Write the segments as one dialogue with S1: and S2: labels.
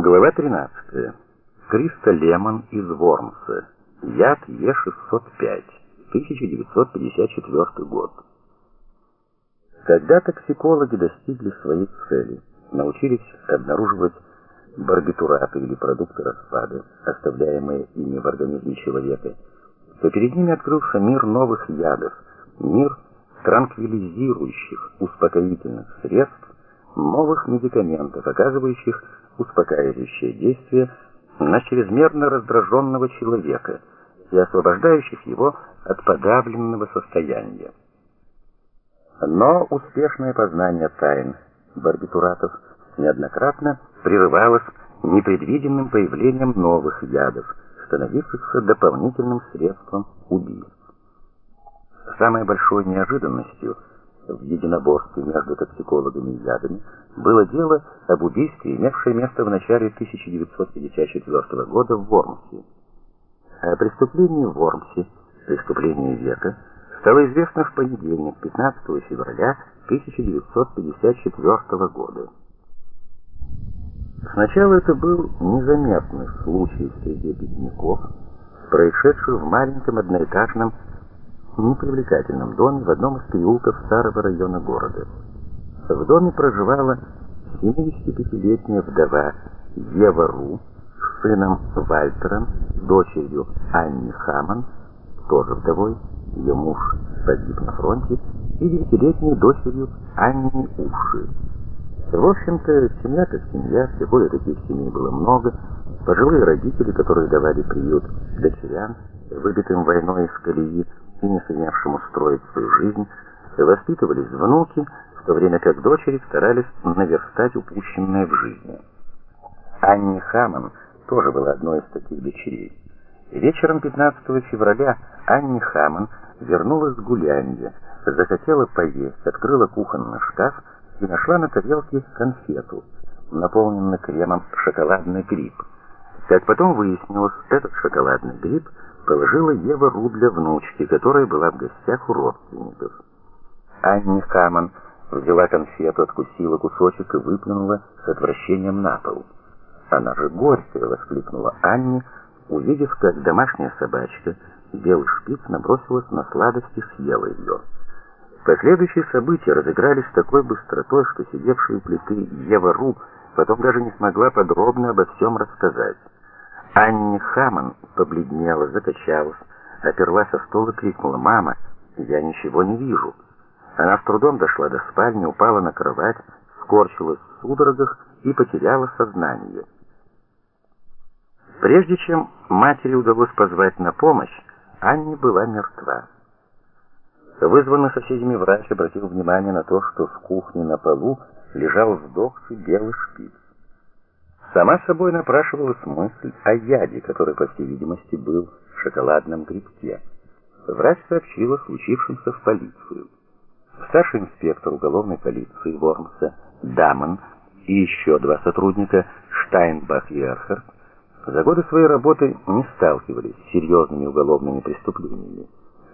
S1: Глава 13. Криста Лемон из Вормса. Яд Е605. 1954 год. Когда токсикологи достигли своей цели, научились обнаруживать барбитураты или продукты распада, оставляемые ими в организме человека, то перед ними открылся мир новых ядов, мир транквилизирующих, успокоительных средств, новых медикаментов, оказывающих успокаивающее действие на чрезмерно раздраженного человека и освобождающих его от подавленного состояния. Но успешное познание тайн барбитуратов неоднократно прерывалось непредвиденным появлением новых ядов, становившихся дополнительным средством убийств. Самой большой неожиданностью в единоборстве между токсикологами и ядами было дело об убийстве, имевшее место в начале 1954 года в Вормсе. О преступлении в Вормсе, преступлении века, стало известно в понедельник, 15 февраля 1954 года. Сначала это был незаметный случай среди бедняков, происшедший в маленьком одноэтажном непривлекательном доме в одном из переулков старого района города. В доме проживала 75-летняя вдова Ева Ру с сыном Вальтером, дочерью Анни Хаман, тоже вдовой, ее муж погиб на фронте, и девятилетней дочерью Анни Уши. В общем-то, семья как семья, всего и таких семей было много. Пожилые родители, которые давали приют дочерям, выбитым войной из колеи не сумевшим устроить свою жизнь, воспитывались внуки, в то время как дочери старались наверстать упущенное в жизни. Анни Хаман тоже была одной из таких дочерей. Вечером 15 февраля Анни Хаман вернулась с гулянья, захотела поесть, открыла кухонный шкаф и нашла на тарелке конфету, наполненную кремом шоколадный гриб. Как потом выяснилось, этот шоколадный гриб положила Ева Рудля внучке, которая была в гостях у родственников. Анни Хаман взяла конфету, откусила кусочек и выплюнула с отвращением на пол. «Она же горькая!» — воскликнула Анни, увидев, как домашняя собачка, белый шпиц, набросилась на сладость и съела ее. Последующие события разыгрались с такой быстротой, что сидевшая у плиты Ева Ру потом даже не смогла подробно обо всем рассказать. Анни Хаман побледнела, закачалась, оперлась о стол и крикнула «Мама, я ничего не вижу». Она с трудом дошла до спальни, упала на кровать, скорчилась в судорогах и потеряла сознание. Прежде чем матери удалось позвать на помощь, Анни была мертва. Вызванный соседями врач обратил внимание на то, что в кухне на полу лежал вздохший белый шпиц. Сама собой напрашивалась мысль о яде, который, по всей видимости, был в шоколадном грибке. Врач сообщил о случившемся в полицию. Старший инспектор уголовной полиции Вормса Дамон и еще два сотрудника Штайнбах и Эрхард за годы своей работы не сталкивались с серьезными уголовными преступлениями.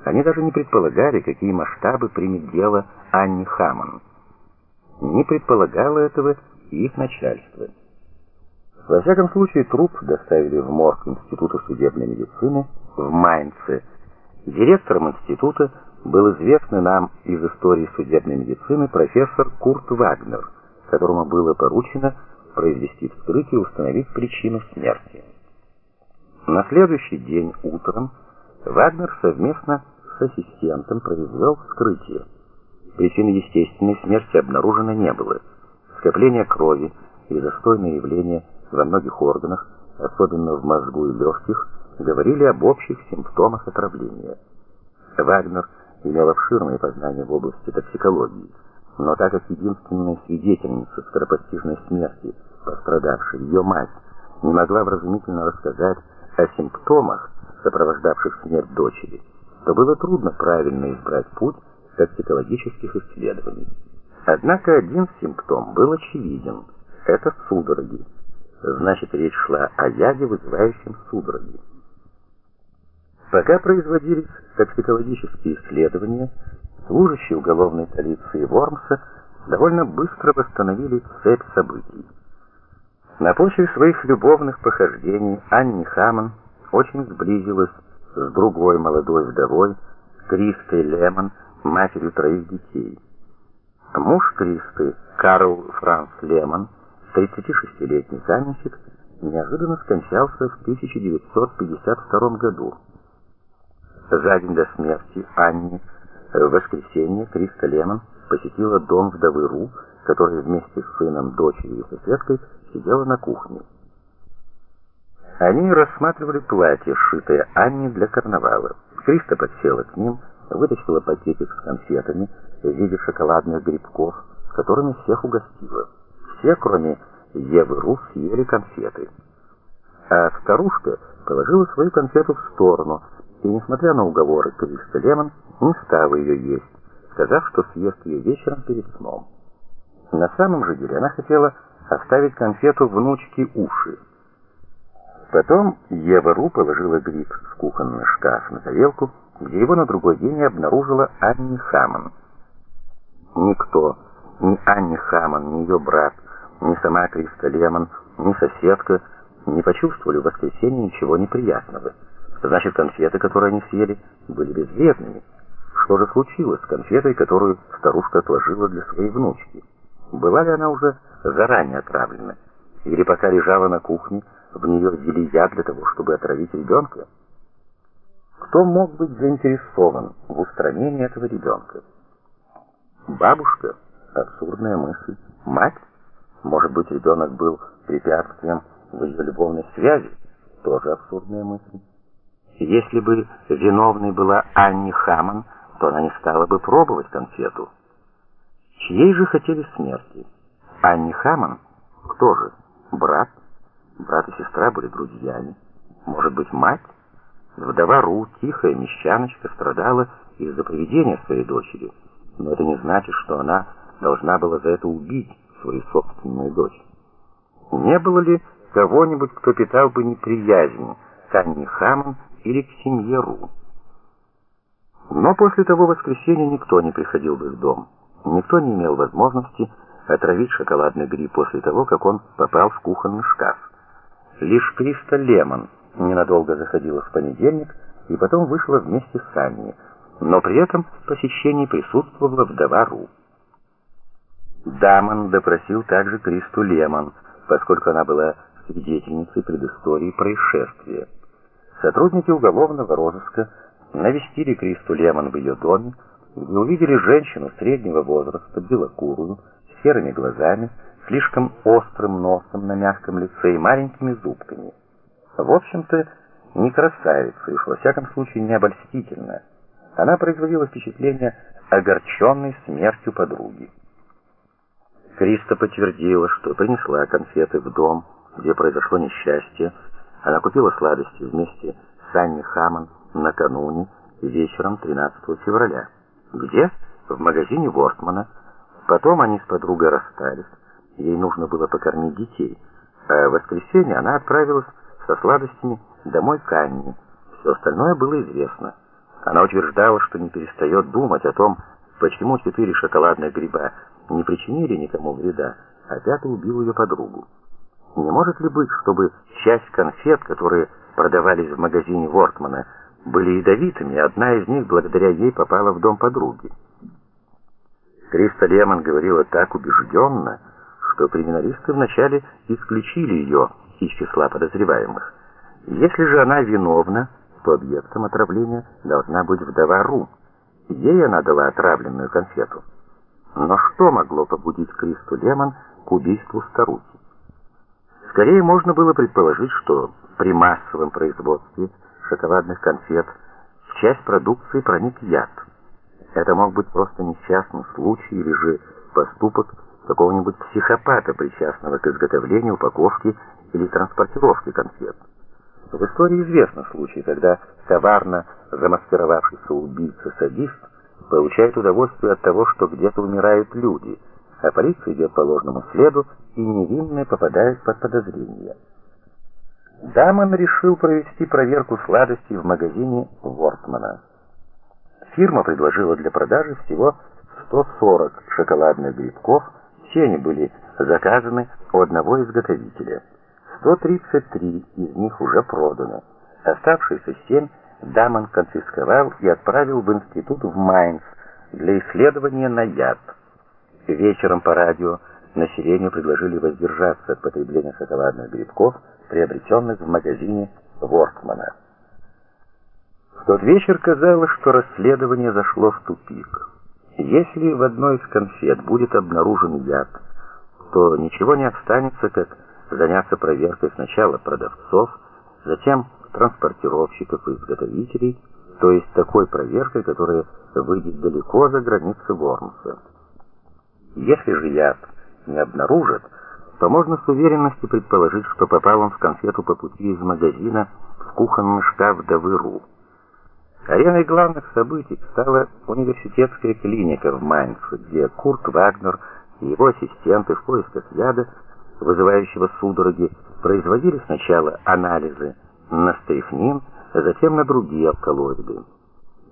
S1: Они даже не предполагали, какие масштабы примет дело Анни Хаман. Не предполагало этого и их начальство. Во всяком случае, труп доставили в морг Института судебной медицины в Майнце. Директором института был известный нам из истории судебной медицины профессор Курт Вагнер, которому было поручено произвести вскрытие и установить причину смерти. На следующий день утром Вагнер совместно с ассистентом произвел вскрытие. Причины естественной смерти обнаружено не было. Скопление крови и застойное явление во многих органах, особенно в мозгу и легких, говорили об общих симптомах отравления. Вагнер имел обширные познания в области токсикологии, но так как единственная свидетельница скоропостижной смерти, пострадавшей ее мать, не могла вразумительно рассказать о симптомах, сопровождавших смерть дочери, то было трудно правильно избрать путь токсикологических исследований. Однако один симптом был очевиден это судороги. Значит, речь шла о яде, вызывающем судороги. Пока производились токсикологические исследования, служащие уголовной полиции Вормса довольно быстро восстановили цепь событий. На почве своих любовных похождений Анни Хаммон очень сблизилась с другой молодой вдовой, Кристой Лемон, матерью троих детей. Муж Кристы, Карл Франц Лемон, 36-летний каменщик, неожиданно скончался в 1952 году. За день до смерти Анни в воскресенье Криста Лемон посетила дом вдовы Ру, которая вместе с сыном, дочерью и соседкой сидела на кухне. Они рассматривали платье, сшитое Анне для карнавала. Криста подсела к ним, вытащила пакетик с конфетами в виде шоколадных грибков, которыми всех угостила. Все, кроме Евы Рус, съели конфеты. А старушка положила свою конфету в сторону, и, несмотря на уговоры Криста Лемон, не стала ее есть, сказав, что съест ее вечером перед сном. На самом же деле она хотела оставить конфету внучке уши. Потом Ева Ру положила гриб в кухонный шкаф на тарелку, где его на другой день обнаружила Анни Хаммон. Никто, ни Анни Хаммон, ни ее брат, ни сама Криста Лемон, ни соседка не почувствовали в воскресенье ничего неприятного. Значит, конфеты, которые они съели, были безвредными. Что же случилось с конфетой, которую старушка отложила для своей внучки? Была ли она уже заранее отравлена? Или пока лежала на кухне, в нее ввели яд для того, чтобы отравить ребенка? Кто мог быть заинтересован в устранении этого ребенка? Бабушка? Абсурдная мысль. Мать? Может быть, ребенок был препятствием в ее любовной связи? Тоже абсурдная мысль. Если бы виновной была Анни Хаммон, то она не стала бы пробовать конфету. Чьей же хотели смерти? Анни Хаммон? Кто же? Брат? Брат и сестра были друзьями. Может быть, мать? Вдова Ру, тихая мещаночка, страдала из-за поведения своей дочери. Но это не значит, что она должна была за это убить свою собственную дочь. Не было ли кого-нибудь, кто питал бы неприязнь к Анне Хаммон или к семье Ру? Но после того воскресенья никто не приходил в их дом. Никто не имел возможности отравить шоколадный гриб после того, как он попал в кухонный шкаф. Лишь Криста Лемон ненадолго заходила в понедельник и потом вышла вместе с Анни, но при этом в посещении присутствовала вдова Ру. Дамон допросил также Кристу Лемон, поскольку она была свидетельницей предыстории происшествия. Сотрудники уголовного розыска навестили Кристу Лемон в ее доме, где увидели женщину среднего возраста, белокурую, с серыми глазами, слишком острым носом на мягком лице и маленькими зубками. В общем-то, не красавица, и уж во всяком случае не обольстительная. Она производила впечатление огорченной смертью подруги. Криста подтвердила, что принесла конфеты в дом, где произошло несчастье. Она купила сладости вместе с Анни Хаммон накануне вечером 13 февраля. Где? В магазине Вортмана. Потом они с подругой расстались. Ей нужно было покормить детей. А в воскресенье она отправилась со сладостями домой к Анне. Все остальное было известно. Она утверждала, что не перестает думать о том, почему четыре шоколадных гриба не причинили никому вреда, а пятый убил ее подругу. Не может ли быть, чтобы часть конфет, которые продавались в магазине Вортмана, были ядовитыми, и одна из них благодаря ей попала в дом подруги? Криста Лемон говорила так убежденно, что криминалисты вначале исключили ее из числа подозреваемых. Если же она виновна, то объектом отравления должна быть вдова Ру. Ей она дала отравленную конфету. Но что могло побудить Кристу Лемон к убийству старухи? Скорее можно было предположить, что при массовом производстве шоколадных конфет в часть продукции проник яд. Это мог быть просто несчастный случай или же поступок какого-нибудь психопата, причастного к изготовлению, упаковке или транспортировке конфет. В истории известны случаи, когда коварно замаскировавшийся убийца-садист получает удовольствие от того, что где-то умирают люди, а полиция идет по ложному следу, и невинные попадают под подозрение. Дамон решил провести проверку сладостей в магазине Вортмана. Фирма предложила для продажи всего 140 шоколадных грибков, все они были заказаны у одного изготовителя. 133 из них уже проданы. Оставшиеся 7 Дамон конфисковал и отправил в институт в Майнц для исследования на яд. Вечером по радио населению предложили воздержаться от потребления шоколадных грибков, приобретенных в магазине Воркмана. В тот вечер казалось, что расследование зашло в тупик. Если в одной из конфет будет обнаружен яд, то ничего не останется, как заняться проверкой сначала продавцов, затем транспортировщиков и изготовителей, то есть такой проверкой, которая выйдет далеко за границы Вормса. Если же яд не обнаружат, то можно с уверенностью предположить, что попал он в конфету по пути из магазина в кухонный шкаф Давыру. Ареной главных событий стала университетская клиника в Майнце, где Курт Вагнер и его ассистенты в поисках яда, вызывающего судороги, производили сначала анализы на стрихнин, затем на другие алкалоиды.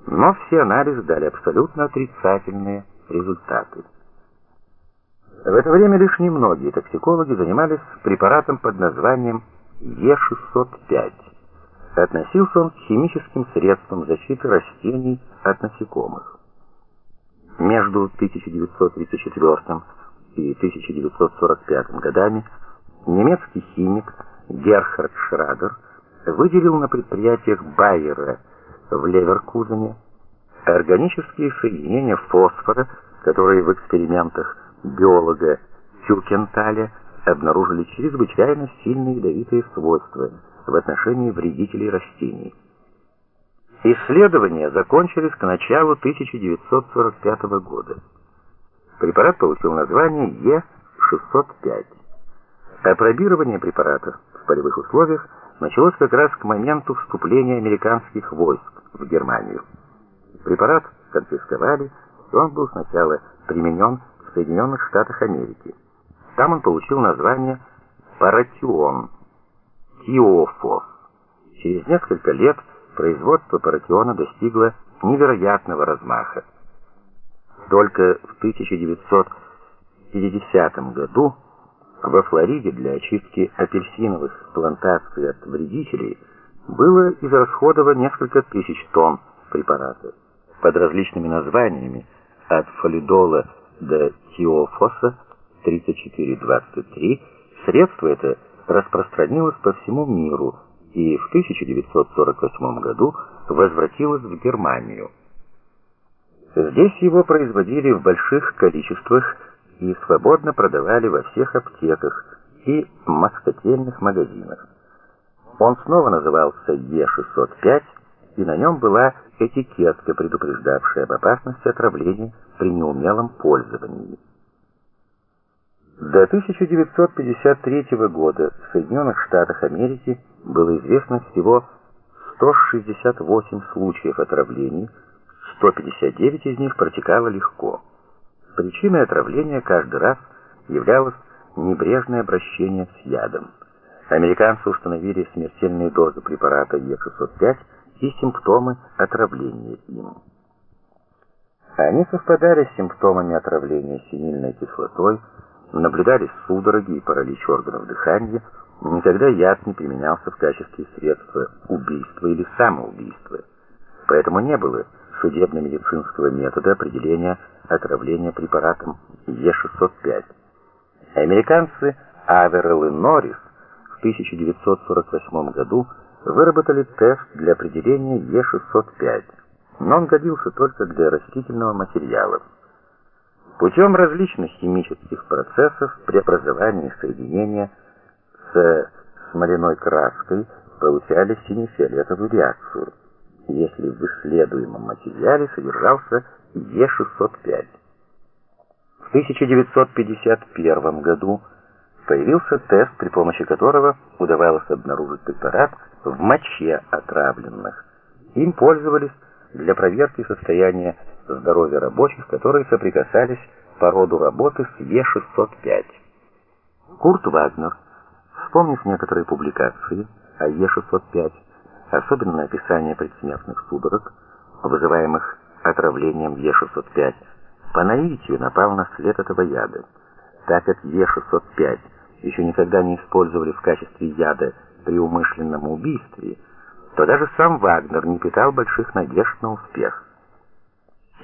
S1: Но все анализы дали абсолютно отрицательные результаты. В это время лишь немногие токсикологи занимались препаратом под названием Е605. Относился он к химическим средствам защиты растений от насекомых. Между 1934 и 1945 годами немецкий химик Герхард Шрадер выделил на предприятиях Байера в Леверкузене органические соединения фосфора, которые в экспериментах биолога Тюкенталя обнаружили чрезвычайно сильные ядовитые свойства в отношении вредителей растений. Исследования закончились к началу 1945 года. Препарат получил название Е605. Опробирование препарата в полевых условиях началось как раз к моменту вступления американских войск в Германию. Препарат конфисковали, и он был сначала применен в Соединенных Штатах Америки. Там он получил название паратион, тиофос. Через несколько лет производство паратиона достигло невероятного размаха. Только в 1950 году во Флориде для очистки апельсиновых плантаций от вредителей было израсходовано несколько тысяч тонн препарата под различными названиями от фолидола до тиофоса 3423. Средство это распространилось по всему миру и в 1948 году возвратилось в Германию. Здесь его производили в больших количествах и свободно продавали во всех аптеках и москотельных магазинах. Он снова назывался Е605, и на нем была этикетка, предупреждавшая об опасности отравления при неумелом пользовании. До 1953 года в Соединенных Штатах Америки было известно всего 168 случаев отравлений, 159 из них протекало легко. Причиной отравления каждый раз являлось небрежное обращение с ядом. Американцы установили смертельные дозы препарата Е605 и симптомы отравления им. Они совпадали с симптомами отравления синильной кислотой, наблюдались судороги и паралич органов дыхания, никогда яд не применялся в качестве средства убийства или самоубийства. Поэтому не было судебно-медицинского метода определения отравления препаратом Е605. Американцы Аверелл и Норрис в 1948 году выработали тест для определения Е605, но он годился только для растительного материала. Путем различных химических процессов преобразования соединения с смоляной краской получали сине-фиолетовую реакцию если в исследуемом материале содержался Е605. В 1951 году появился тест, при помощи которого удавалось обнаружить препарат в моче отравленных. Им пользовались для проверки состояния здоровья рабочих, которые соприкасались по роду работы с Е605. Курт Вагнер, вспомнив некоторые публикации о Е605, особенно описание предсмертных судорог, вызываемых отравлением Е605, по наитию напал на след этого яда. так как Е605 еще никогда не использовали в качестве яда при умышленном убийстве, то даже сам Вагнер не питал больших надежд на успех.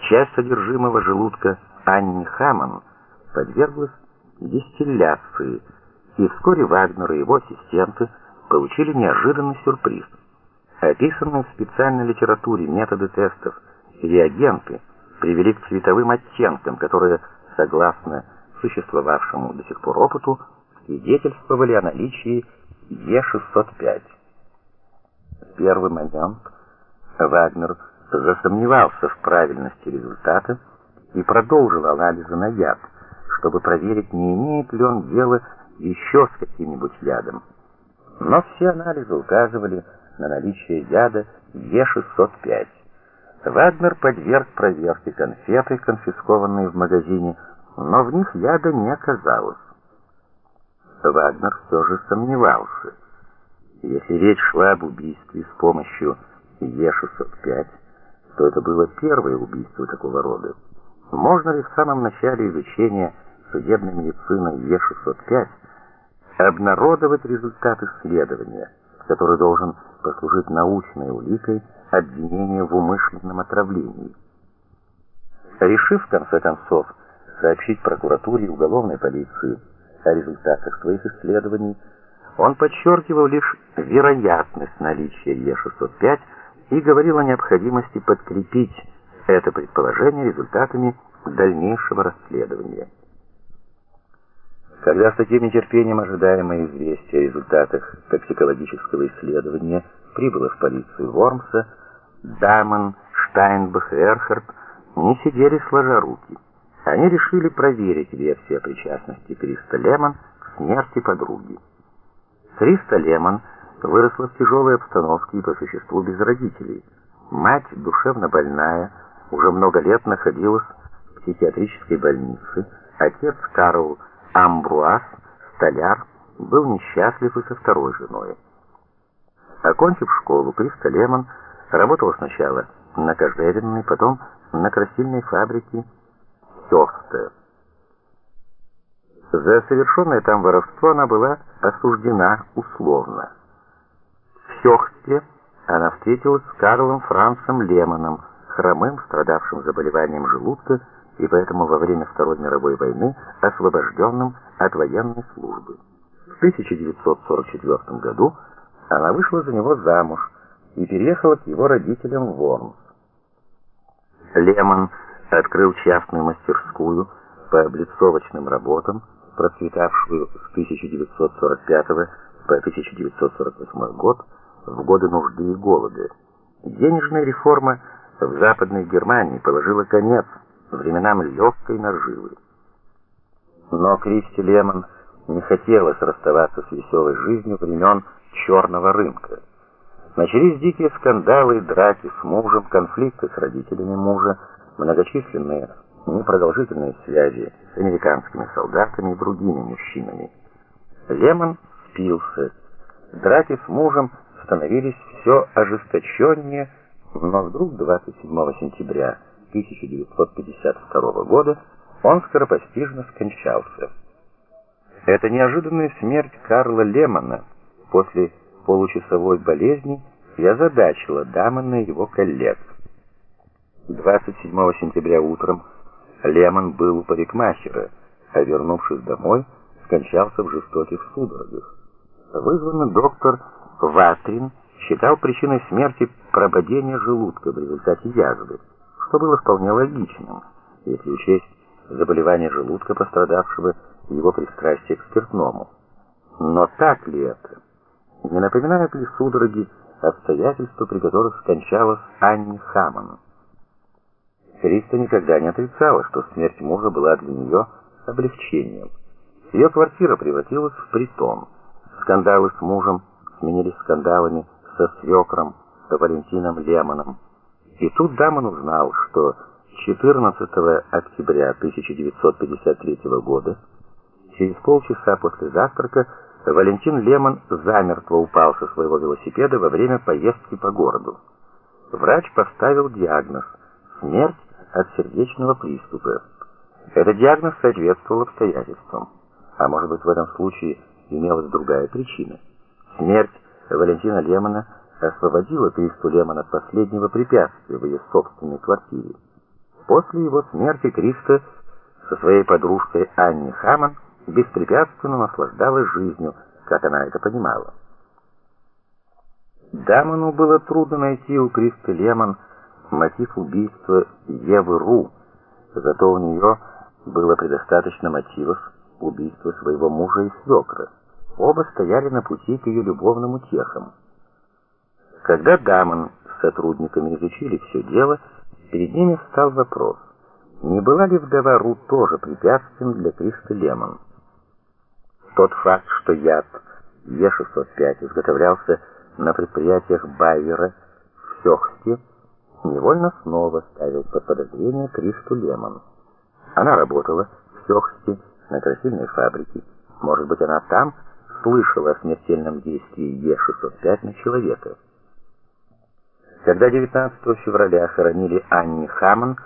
S1: Часть содержимого желудка Анни Хаммон подверглась дистилляции, и вскоре Вагнер и его ассистенты получили неожиданный сюрприз. Описанные в специальной литературе методы тестов реагенты привели к цветовым оттенкам, которые, согласно существовавшему до сих пор опыту, свидетельствовали о наличии Е605. В первый момент Вагнер засомневался в правильности результата и продолжил анализы на яд, чтобы проверить, не имеет ли он дела еще с каким-нибудь ядом. Но все анализы указывали на наличие яда Е605. Вагнер подверг проверке конфеты, конфискованные в магазине, но в них яда не оказалось. Вагнер все же сомневался. Если речь шла об убийстве с помощью Е605, то это было первое убийство такого рода. Можно ли в самом начале изучения судебной медицины Е605 обнародовать результаты исследования, который должен послужить научной уликой обвинения в умышленном отравлении? Решив в конце концов сообщить прокуратуре и уголовной полиции о результатах своих исследований, он подчеркивал лишь вероятность наличия Е605 и говорил о необходимости подкрепить это предположение результатами дальнейшего расследования. Когда с таким нетерпением ожидаемое известие о результатах токсикологического исследования прибыло в полицию Вормса, Дамон, Штайнбах и Эрхард не сидели сложа руки. Они решили проверить версию о причастности Криста Лемон к смерти подруги. Криста Лемон выросла в тяжелой обстановке и по существу без родителей. Мать, душевно больная, уже много лет находилась в психиатрической больнице. Отец Карл Амбруаз, столяр, был несчастлив и со второй женой. Окончив школу, Криста Лемон работала сначала на кожевенной, потом на красильной фабрике Хёфте. За совершенное там воровство она была осуждена условно. В Хёхте она встретилась с Карлом Францем Лемоном, хромым, страдавшим заболеванием желудка и поэтому во время Второй мировой войны освобожденным от военной службы. В 1944 году она вышла за него замуж и переехала к его родителям в Вормс. Лемон открыл частную мастерскую по облицовочным работам, процветавшую с 1945 по 1948 год в годы нужды и голода. Денежная реформа в Западной Германии положила конец временам легкой наживы. Но Кристи Лемон не хотелось расставаться с веселой жизнью времен черного рынка. Начались дикие скандалы, драки с мужем, конфликты с родителями мужа, многочисленные непродолжительные связи с американскими солдатами и другими мужчинами. Лемон спился. Драки с мужем становились все ожесточеннее, но вдруг 27 сентября 1952 года он скоропостижно скончался. Эта неожиданная смерть Карла Лемона после получасовой болезни я задачила Дамона и его коллег. 27 сентября утром Лемон был у парикмахера, а вернувшись домой, скончался в жестоких судорогах. Вызванный доктор Ватрин считал причиной смерти прободение желудка в результате язвы, что было вполне логичным, если учесть заболевание желудка пострадавшего и его пристрастие к спиртному. Но так ли это? Не напоминают ли судороги обстоятельства, при которых скончалась Анни Хаммон? Криста никогда не отрицала, что смерть мужа была для нее облегчением. Ее квартира превратилась в притон. Скандалы с мужем сменились скандалами со свекром, Валентином Лемоном. И тут Дамон узнал, что 14 октября 1953 года, через полчаса после завтрака, Валентин Лемон замертво упал со своего велосипеда во время поездки по городу. Врач поставил диагноз – смерть от сердечного приступа. Этот диагноз соответствовал обстоятельствам. А может быть, в этом случае имелась другая причина. Смерть Валентина Лемона освободила Кристу Лемон от последнего препятствия в ее собственной квартире. После его смерти Криста со своей подружкой Анни Хаммон беспрепятственно наслаждалась жизнью, как она это понимала. Дамону было трудно найти у Кристы Лемон мотив убийства Евы Ру, зато у нее было предостаточно мотивов убийства своего мужа и свекра. Оба стояли на пути к ее любовным утехам. Когда Дамон с сотрудниками изучили все дело, перед ними встал вопрос, не была ли вдова Ру тоже препятствием для Кристы Лемон. Тот факт, что яд Е605 изготовлялся на предприятиях Байера в Сёхсте, невольно снова ставил под подозрение Кристу Лемон. Она работала в Сёхсте на красильной фабрике. Может быть, она там слышала о смертельном действии Е605 на человека. Когда 19 февраля хоронили Анни Хаммон,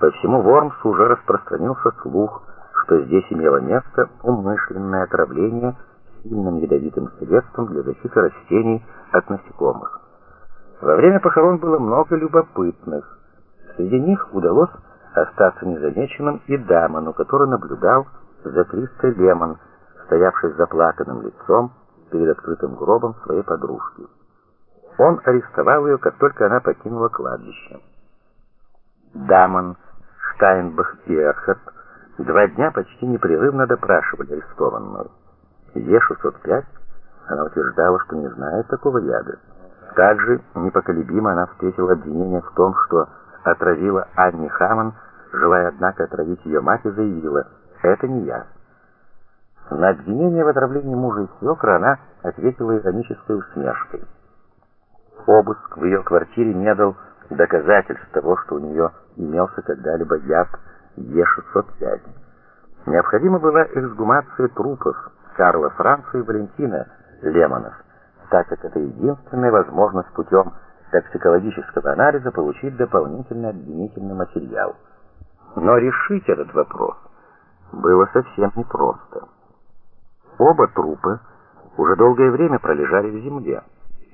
S1: по всему Вормсу уже распространился слух, что здесь имело место умышленное отравление сильным ядовитым средством для защиты растений от насекомых. Во время похорон было много любопытных. Среди них удалось остаться незамеченным и Дамону, который наблюдал за Кристой Лемон, стоявшей с заплаканным лицом перед открытым гробом своей подружки. Он арестовал ее, как только она покинула кладбище. Дамон, Штайнбах и Эрхард два дня почти непрерывно допрашивали арестованную. Е-605 она утверждала, что не знает такого яда. Также непоколебимо она встретила обвинение в том, что отравила Анни Хаммон, желая, однако, отравить ее мать, и заявила «это не я». На обвинение в отравлении мужа и свекра она ответила иронической усмешкой. Обыск в ее квартире не дал доказательств того, что у нее имелся когда-либо яд Е605. Необходима была эксгумация трупов Карла Франца и Валентина Лемонов, так как это единственная возможность путем токсикологического анализа получить дополнительный обвинительный материал. Но решить этот вопрос было совсем непросто. Оба трупа уже долгое время пролежали в земле.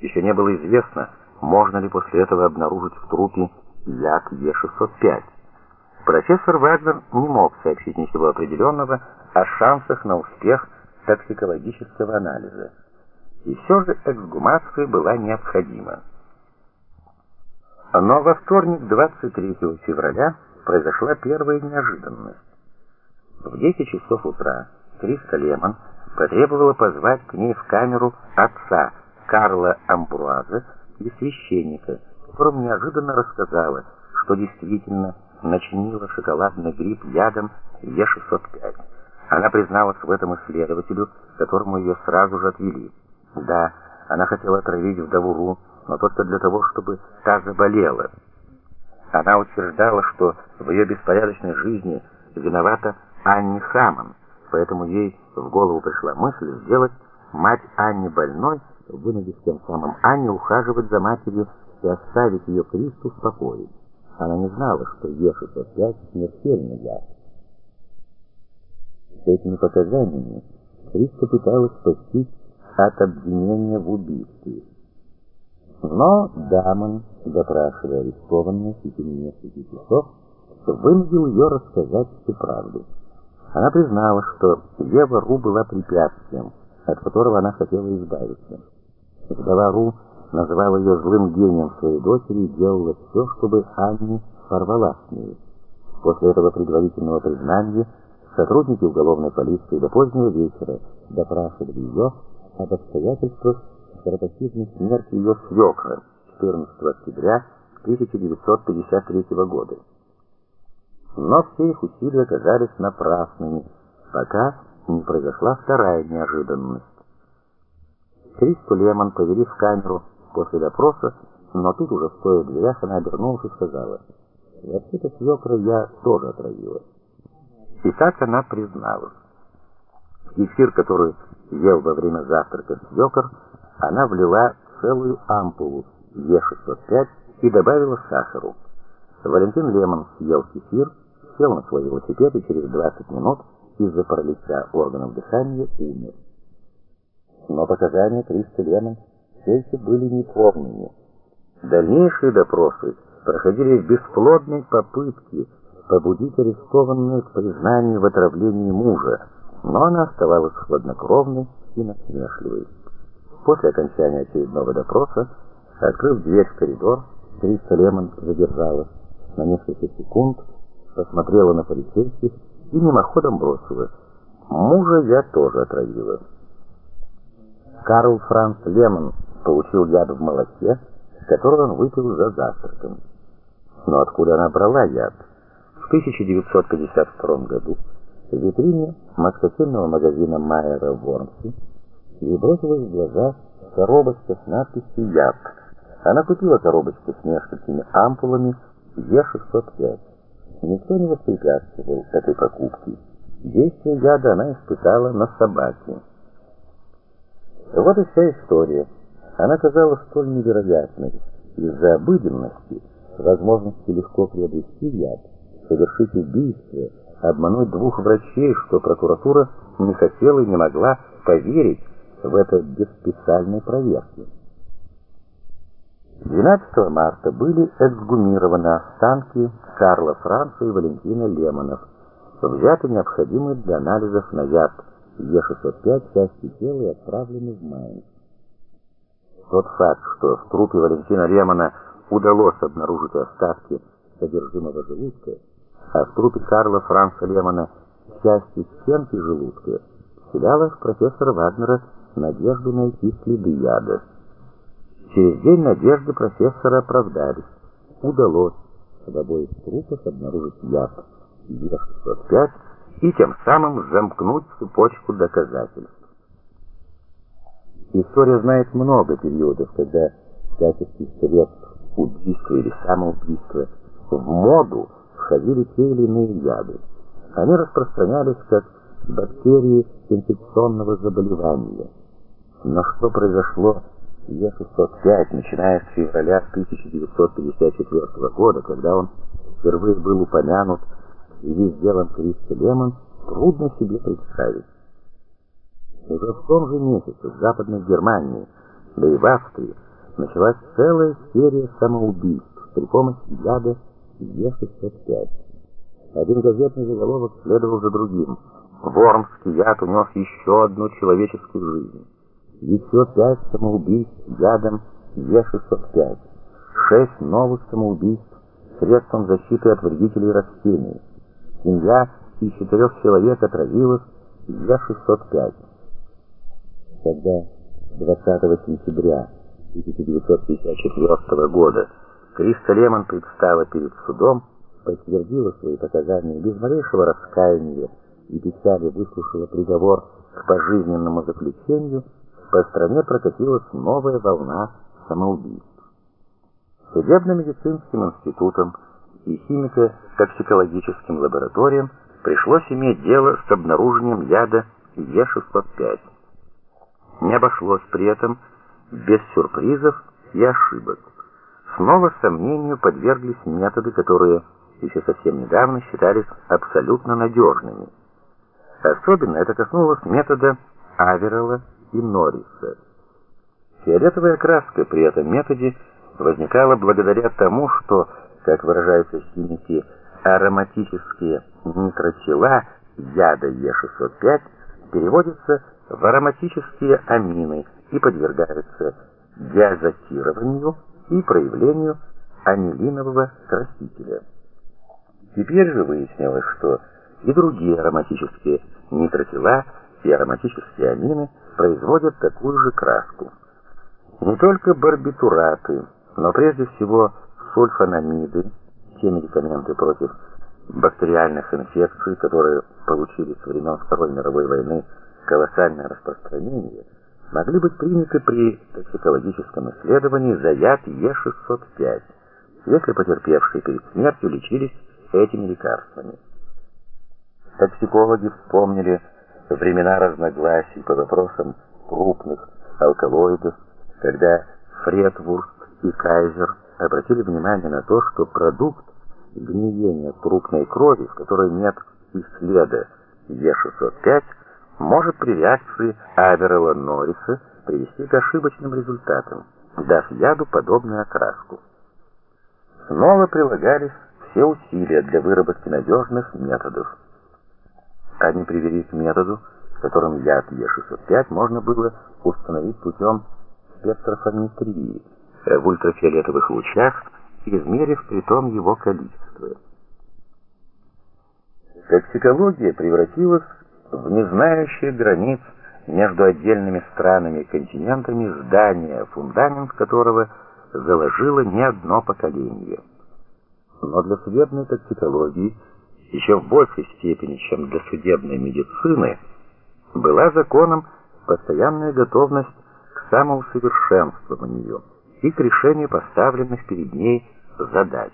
S1: Еще не было известно, можно ли после этого обнаружить в трупе яд Е605. Профессор Вагнер не мог сообщить ничего определенного о шансах на успех токсикологического анализа. И все же эксгумация была необходима. Но во вторник, 23 февраля, произошла первая неожиданность. В 10 часов утра Криста Лемон потребовала позвать к ней в камеру отца Карла Амбруаза и священника, которому неожиданно рассказала, что действительно начинила шоколадный гриб ядом Е605. Она призналась в этом исследователю, которому ее сразу же отвели. Да, она хотела отравить вдову Ру, но только для того, чтобы та заболела. Она утверждала, что в ее беспорядочной жизни виновата Анни Хаммон, поэтому ей в голову пришла мысль сделать мать Анни больной, вынудив тем самым Анни ухаживать за матерью и оставить ее Кристу в покое. Она не знала, что Е605 смертельный яд. С этими показаниями Криста пыталась спастись от обвинения в убийстве. Но Дамон, допрашивая арестованную в течение нескольких часов, вынудил ее рассказать всю правду. Она признала, что Ева Ру была препятствием, от которого она хотела избавиться. Вдова Ру называла ее злым гением своей дочери и делала все, чтобы Анни порвала с ней. После этого предварительного признания сотрудники уголовной полиции до позднего вечера допрашивали ее об обстоятельствах скоропостижной смерти ее свекра 14 октября 1953 года. Но все их усилия оказались напрасными, пока не произошла вторая неожиданность. Кристу Лемон повели в камеру после допроса, но тут уже стоя в дверях она обернулась и сказала, «Вообще-то свекра я тоже отравила». И так она призналась. Кефир, который ел во время завтрака свекор, она влила целую ампулу Е605 и добавила сахару. Валентин Лемон съел кефир, сел на свой велосипед и через 20 минут из-за паралича органов дыхания умер. Но показания Криста Лемон все еще были неполными. Дальнейшие допросы проходили в бесплодной попытке побудить арестованную к признанию в отравлении мужа, но она оставалась хладнокровной и насмешливой. После окончания очередного допроса, открыв дверь в коридор, Криста Лемон задержалась на несколько секунд, посмотрела на полицейских и мимоходом бросила. «Мужа я тоже отравила». Карл Франц Лемон получил яд в молоке, который он выпил за завтраком. Но откуда она брала яд? В 1952 году в витрине маскотельного магазина Майера в Вормсе ей бросилась в глаза коробочка с надписью «Яд». Она купила коробочку с несколькими ампулами Е605. Никто не воспрепятствовал этой покупке. Действие яда она испытала на собаке. Вот и вся история. Она казалась столь невероятной из-за обыденности, возможности легко приобрести яд, совершить убийство, обмануть двух врачей, что прокуратура не хотела и не могла поверить в это без специальной проверки. 12 марта были эксгумированы останки Карла Франца и Валентина Лемонов, взяты необходимые для анализов на яд Е605 части тела отправлены в Майнц. Тот факт, что в трупе Валентина Лемона удалось обнаружить остатки содержимого желудка, а в трупе Карла Франца Лемона части стенки желудка, вселяло в профессора Вагнера надежду найти следы яда. Через день надежды профессора оправдались. Удалось в обоих трупах обнаружить яд Е605 и тем самым замкнуть цепочку доказательств. История знает много периодов, когда в качестве средств убийства или самоубийства в моду входили те или иные яды. Они распространялись как бактерии инфекционного заболевания. Но что произошло с Е605, начиная с февраля 1954 года, когда он впервые был упомянут в связи с делом Криста Лемон, трудно себе представить. Уже в том же месяце в Западной Германии, да и в Австрии, началась целая серия самоубийств при помощи яда Е605. Один газетный заголовок следовал за другим. Вормский яд унес еще одну человеческую жизнь. Еще пять самоубийств ядом Е605. Шесть новых самоубийств средством защиты от вредителей растений. Семья из четырех человек отравилась Е605 когда 20 сентября 1954 года Криста Лемон предстала перед судом, подтвердила свои показания без малейшего раскаяния и печали выслушала приговор к пожизненному заключению, по стране прокатилась новая волна самоубийств. Судебно-медицинским институтам и химико-токсикологическим лабораториям пришлось иметь дело с обнаружением яда Е605. Не обошлось при этом без сюрпризов и ошибок. Снова сомнению подверглись методы, которые еще совсем недавно считались абсолютно надежными. Особенно это коснулось метода Аверелла и Норриса. Фиолетовая краска при этом методе возникала благодаря тому, что, как выражаются химики, ароматические нитротела яда Е605 переводятся в ароматические амины и подвергаются диазотированию и проявлению анилинового красителя. Теперь же выяснилось, что и другие ароматические нитротела и ароматические амины производят такую же краску. Не только барбитураты, но прежде всего сульфанамиды, те медикаменты против бактериальных инфекций, которые получили с времен Второй мировой войны колоссальное распространение, могли быть приняты при токсикологическом исследовании за яд Е605, если потерпевшие перед смертью лечились этими лекарствами. Токсикологи вспомнили времена разногласий по вопросам крупных алкалоидов, когда Фредвурст и Кайзер обратили внимание на то, что продукт гниение трупной крови, в которой нет и следа Е605, может при реакции Аверела Норриса привести к ошибочным результатам, дав яду подобную окраску. Снова прилагались все усилия для выработки надежных методов. Они привели к методу, которым яд Е605 можно было установить путем спектрофометрии в ультрафиолетовых лучах, измерив при том его количество. Токсикология превратилась в незнающие границ между отдельными странами и континентами здание, фундамент которого заложило не одно поколение. Но для судебной токсикологии еще в большей степени, чем для судебной медицины, была законом постоянная готовность к самоусовершенствованию и к решению поставленных перед ней задач.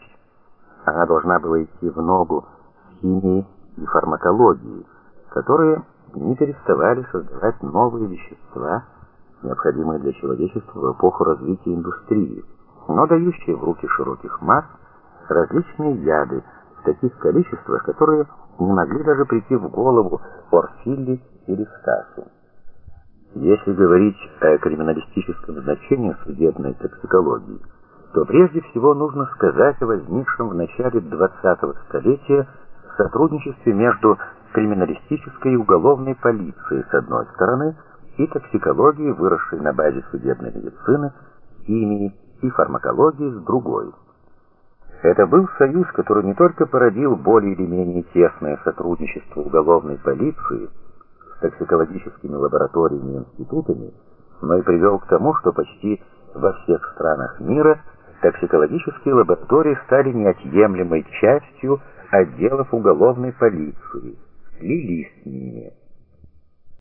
S1: Она должна была идти в ногу с химией и фармакологией, которые не переставали создавать новые вещества, необходимые для человечества в эпоху развития индустрии, но дающие в руки широких масс различные яды в таких количествах, которые не могли даже прийти в голову Порфилли или Стасу. Если говорить о криминалистическом значении судебной токсикологии, то прежде всего нужно сказать о возникшем в начале 20-го столетия сотрудничестве между криминалистической и уголовной полицией с одной стороны и токсикологией, выросшей на базе судебной медицины, химии и фармакологии с другой. Это был союз, который не только породил более или менее тесное сотрудничество уголовной полиции токсикологическими лабораториями и институтами, но и привел к тому, что почти во всех странах мира токсикологические лаборатории стали неотъемлемой частью отделов уголовной полиции, слились с ними.